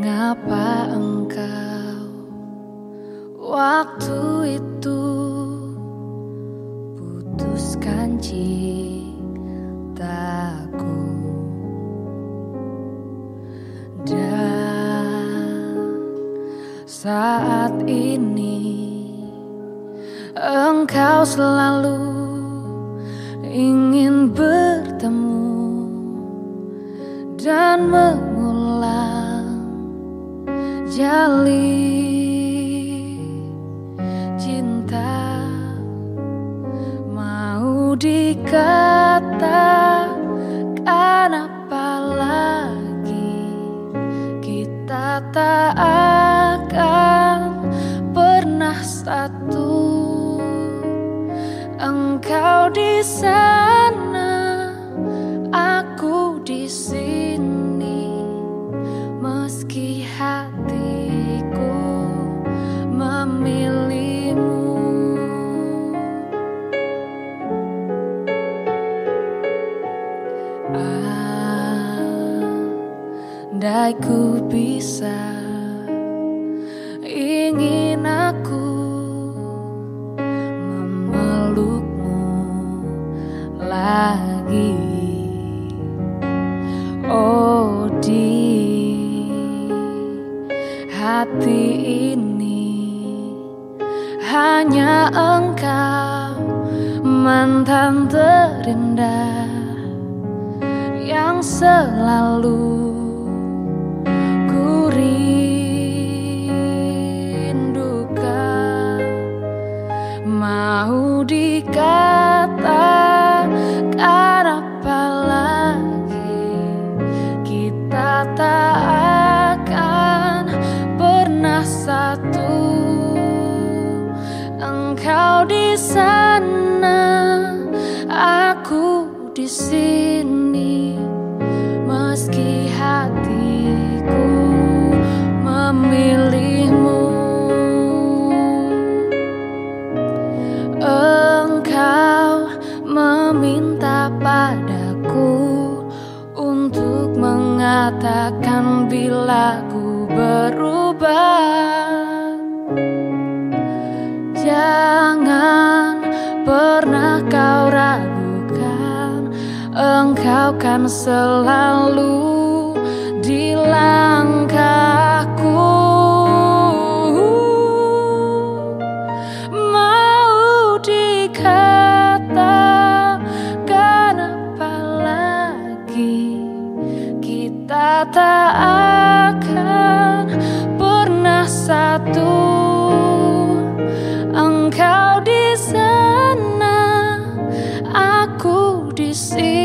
Mengapa engkau waktu itu putuskan cintaku? Dan saat ini engkau selalu ingin bertemu dan jali cinta mau dikatakan apa lagi? Kita tak akan pernah satu. Engkau di sana Andai ku bisa Ingin aku Memelukmu Lagi. Oh di Hati ini Hanya engkau Mantan terindah Yang selalu Mau dikatakan apa lagi Kita tak akan pernah satu. Engkau di sana Aku di sini meminta padaku untuk mengatakan bila ku berubah. Jangan pernah kau ragukan, engkau kan selalu di langkahku. you see